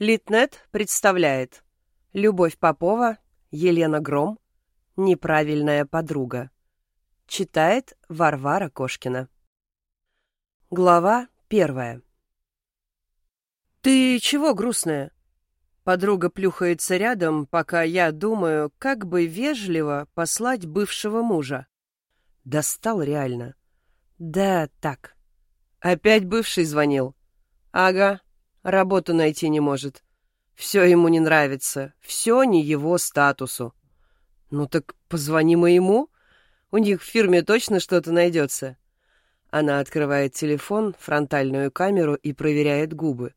Литнет представляет Любовь Попова, Елена Гром, Неправильная подруга. Читает Варвара Кошкина. Глава первая. «Ты чего грустная?» Подруга плюхается рядом, пока я думаю, как бы вежливо послать бывшего мужа. Достал реально. Да, так. Опять бывший звонил. Ага, Работу найти не может. Все ему не нравится. Все не его статусу. Ну так позвони моему. У них в фирме точно что-то найдется. Она открывает телефон, фронтальную камеру и проверяет губы.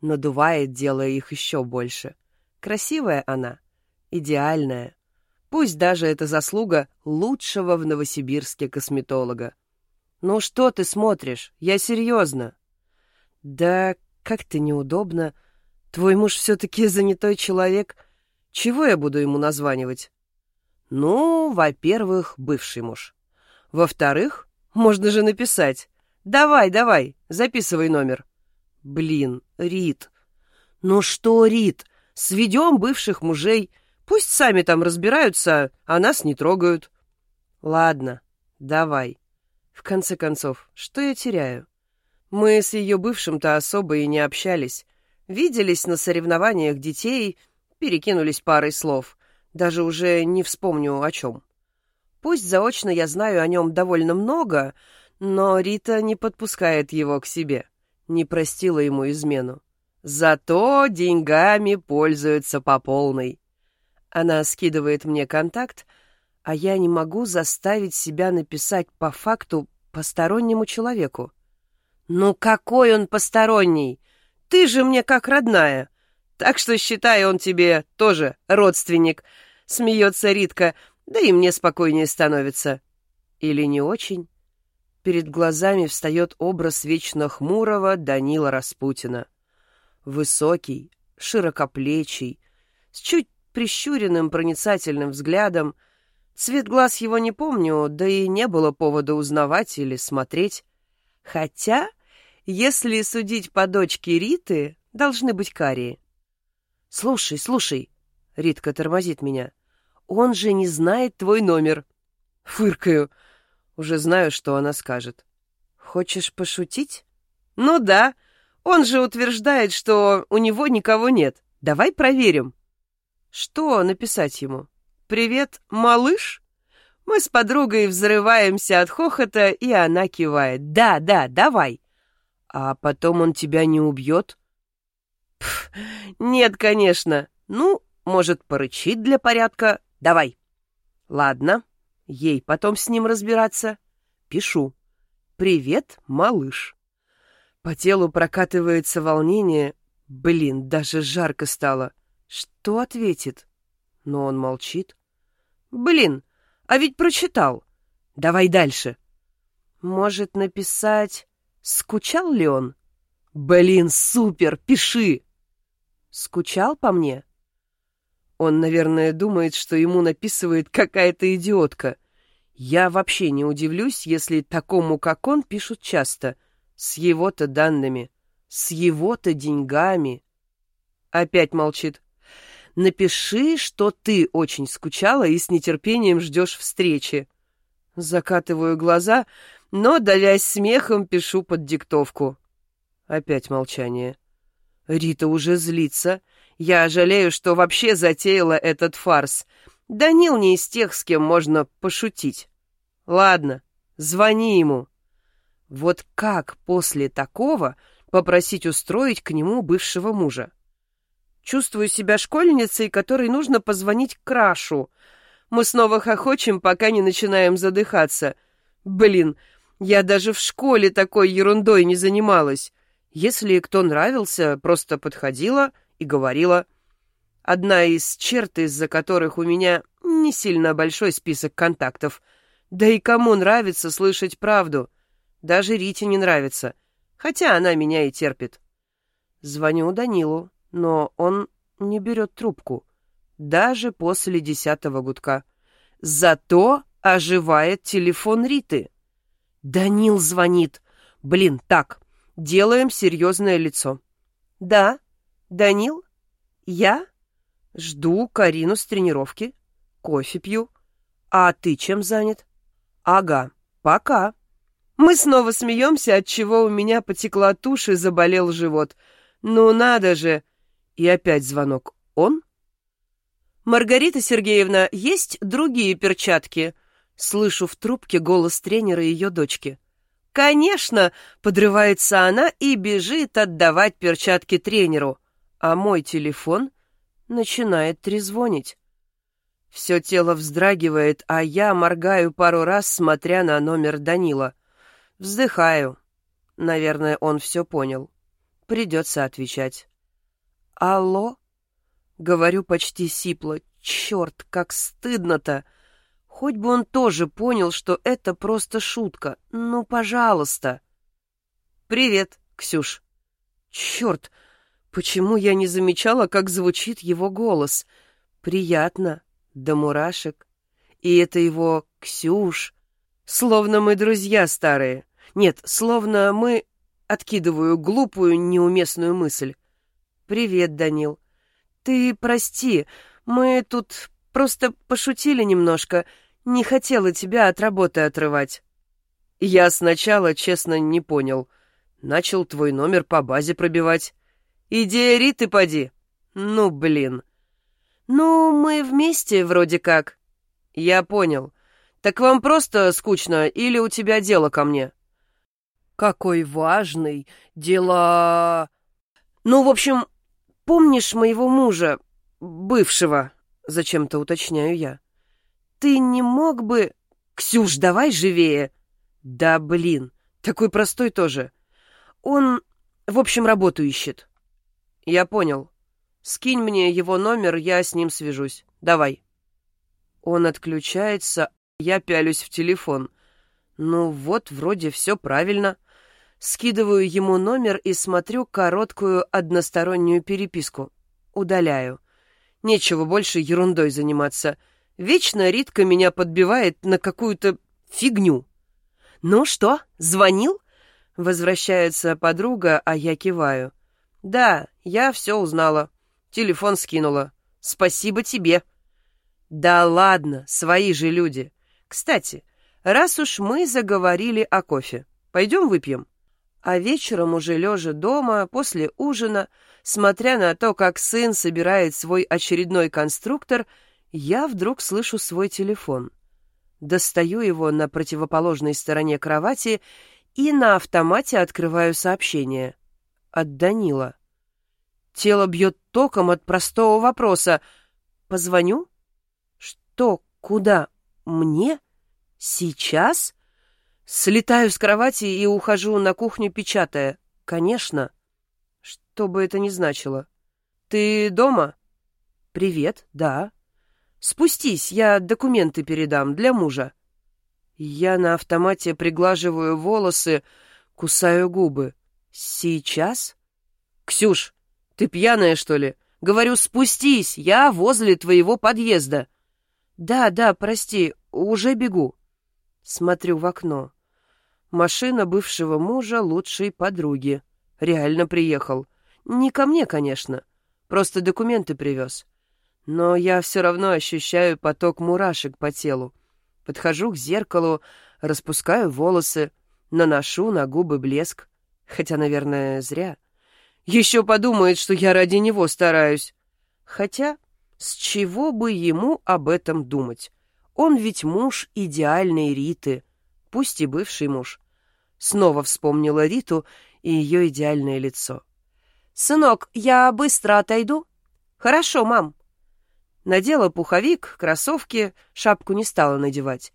Надувает, делая их еще больше. Красивая она. Идеальная. Пусть даже это заслуга лучшего в Новосибирске косметолога. «Ну что ты смотришь? Я серьезно». «Да как-то неудобно. Твой муж все-таки занятой человек. Чего я буду ему названивать? Ну, во-первых, бывший муж. Во-вторых, можно же написать. Давай, давай, записывай номер. Блин, Рит. Ну что, Рит, сведем бывших мужей. Пусть сами там разбираются, а нас не трогают. Ладно, давай. В конце концов, что я теряю? Мы с ее бывшим-то особо и не общались. Виделись на соревнованиях детей, перекинулись парой слов. Даже уже не вспомню о чем. Пусть заочно я знаю о нем довольно много, но Рита не подпускает его к себе, не простила ему измену. Зато деньгами пользуется по полной. Она скидывает мне контакт, а я не могу заставить себя написать по факту постороннему человеку. «Ну какой он посторонний? Ты же мне как родная. Так что считай, он тебе тоже родственник», — смеется Ритка, да и мне спокойнее становится. Или не очень? Перед глазами встает образ вечно хмурого Данила Распутина. Высокий, широкоплечий, с чуть прищуренным проницательным взглядом. Цвет глаз его не помню, да и не было повода узнавать или смотреть. Хотя если судить по дочке Риты, должны быть карие. «Слушай, слушай», — Ритка тормозит меня, — «он же не знает твой номер». Фыркаю. Уже знаю, что она скажет. «Хочешь пошутить?» «Ну да. Он же утверждает, что у него никого нет. Давай проверим». «Что написать ему?» «Привет, малыш?» Мы с подругой взрываемся от хохота, и она кивает. «Да, да, давай». А потом он тебя не убьет? Пф, нет, конечно. Ну, может, порычит для порядка. Давай. Ладно, ей потом с ним разбираться. Пишу. Привет, малыш. По телу прокатывается волнение. Блин, даже жарко стало. Что ответит? Но он молчит. Блин, а ведь прочитал. Давай дальше. Может написать... Скучал ли он? Блин, супер, пиши. Скучал по мне? Он, наверное, думает, что ему написывает какая-то идиотка. Я вообще не удивлюсь, если такому, как он, пишут часто. С его-то данными, с его-то деньгами. Опять молчит. Напиши, что ты очень скучала и с нетерпением ждешь встречи. Закатываю глаза, но, давясь смехом, пишу под диктовку. Опять молчание. Рита уже злится. Я жалею, что вообще затеяла этот фарс. Данил не из тех, с кем можно пошутить. Ладно, звони ему. Вот как после такого попросить устроить к нему бывшего мужа? Чувствую себя школьницей, которой нужно позвонить Крашу. Мы снова хохочем, пока не начинаем задыхаться. Блин, я даже в школе такой ерундой не занималась. Если кто нравился, просто подходила и говорила. Одна из черт, из-за которых у меня не сильно большой список контактов. Да и кому нравится слышать правду? Даже Рите не нравится, хотя она меня и терпит. Звоню Данилу, но он не берет трубку, даже после десятого гудка. Зато оживает телефон Риты. Данил звонит. Блин, так, делаем серьезное лицо. Да, Данил, Я? Жду Карину с тренировки. Кофе пью. А ты чем занят? Ага, пока. Мы снова смеемся, от чего у меня потекла тушь и заболел живот. Ну надо же! И опять звонок. Он? Маргарита Сергеевна, есть другие перчатки? Слышу в трубке голос тренера и ее дочки. «Конечно!» — подрывается она и бежит отдавать перчатки тренеру. А мой телефон начинает трезвонить. Все тело вздрагивает, а я моргаю пару раз, смотря на номер Данила. Вздыхаю. Наверное, он все понял. Придется отвечать. «Алло?» Говорю почти сипло. «Черт, как стыдно-то!» Хоть бы он тоже понял, что это просто шутка. Ну, пожалуйста. «Привет, Ксюш». «Черт, почему я не замечала, как звучит его голос? Приятно, до мурашек. И это его Ксюш. Словно мы друзья старые. Нет, словно мы... Откидываю глупую, неуместную мысль. «Привет, Данил. Ты прости, мы тут просто пошутили немножко. Не хотела тебя от работы отрывать. Я сначала, честно, не понял. Начал твой номер по базе пробивать. Идея Риты, поди. Ну, блин. Ну, мы вместе вроде как. Я понял. Так вам просто скучно или у тебя дело ко мне? Какой важный. Дела... Ну, в общем, помнишь моего мужа, бывшего? Зачем-то уточняю я. Ты не мог бы... Ксюш, давай живее. Да, блин, такой простой тоже. Он, в общем, работу ищет. Я понял. Скинь мне его номер, я с ним свяжусь. Давай. Он отключается, я пялюсь в телефон. Ну вот, вроде все правильно. Скидываю ему номер и смотрю короткую одностороннюю переписку. Удаляю. Нечего больше ерундой заниматься. Вечно Ритка меня подбивает на какую-то фигню. «Ну что, звонил?» Возвращается подруга, а я киваю. «Да, я все узнала. Телефон скинула. Спасибо тебе». «Да ладно, свои же люди. Кстати, раз уж мы заговорили о кофе, пойдем выпьем?» А вечером уже лежа дома, после ужина, смотря на то, как сын собирает свой очередной конструктор, я вдруг слышу свой телефон. Достаю его на противоположной стороне кровати и на автомате открываю сообщение. От Данила. Тело бьет током от простого вопроса. «Позвоню?» «Что? Куда? Мне? Сейчас?» Слетаю с кровати и ухожу на кухню, печатая. «Конечно». Что бы это ни значило. «Ты дома?» «Привет, да». Спустись, я документы передам для мужа. Я на автомате приглаживаю волосы, кусаю губы. Сейчас? Ксюш, ты пьяная, что ли? Говорю, спустись, я возле твоего подъезда. Да, да, прости, уже бегу. Смотрю в окно. Машина бывшего мужа лучшей подруги. Реально приехал. Не ко мне, конечно. Просто документы привез. Но я все равно ощущаю поток мурашек по телу. Подхожу к зеркалу, распускаю волосы, наношу на губы блеск. Хотя, наверное, зря. Еще подумает, что я ради него стараюсь. Хотя, с чего бы ему об этом думать? Он ведь муж идеальной Риты, пусть и бывший муж. Снова вспомнила Риту и ее идеальное лицо. «Сынок, я быстро отойду?» «Хорошо, мам», Надела пуховик, кроссовки, шапку не стала надевать.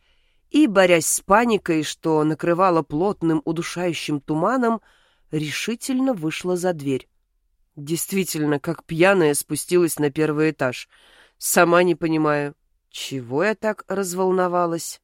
И, борясь с паникой, что накрывала плотным удушающим туманом, решительно вышла за дверь. Действительно, как пьяная спустилась на первый этаж. Сама не понимаю, чего я так разволновалась.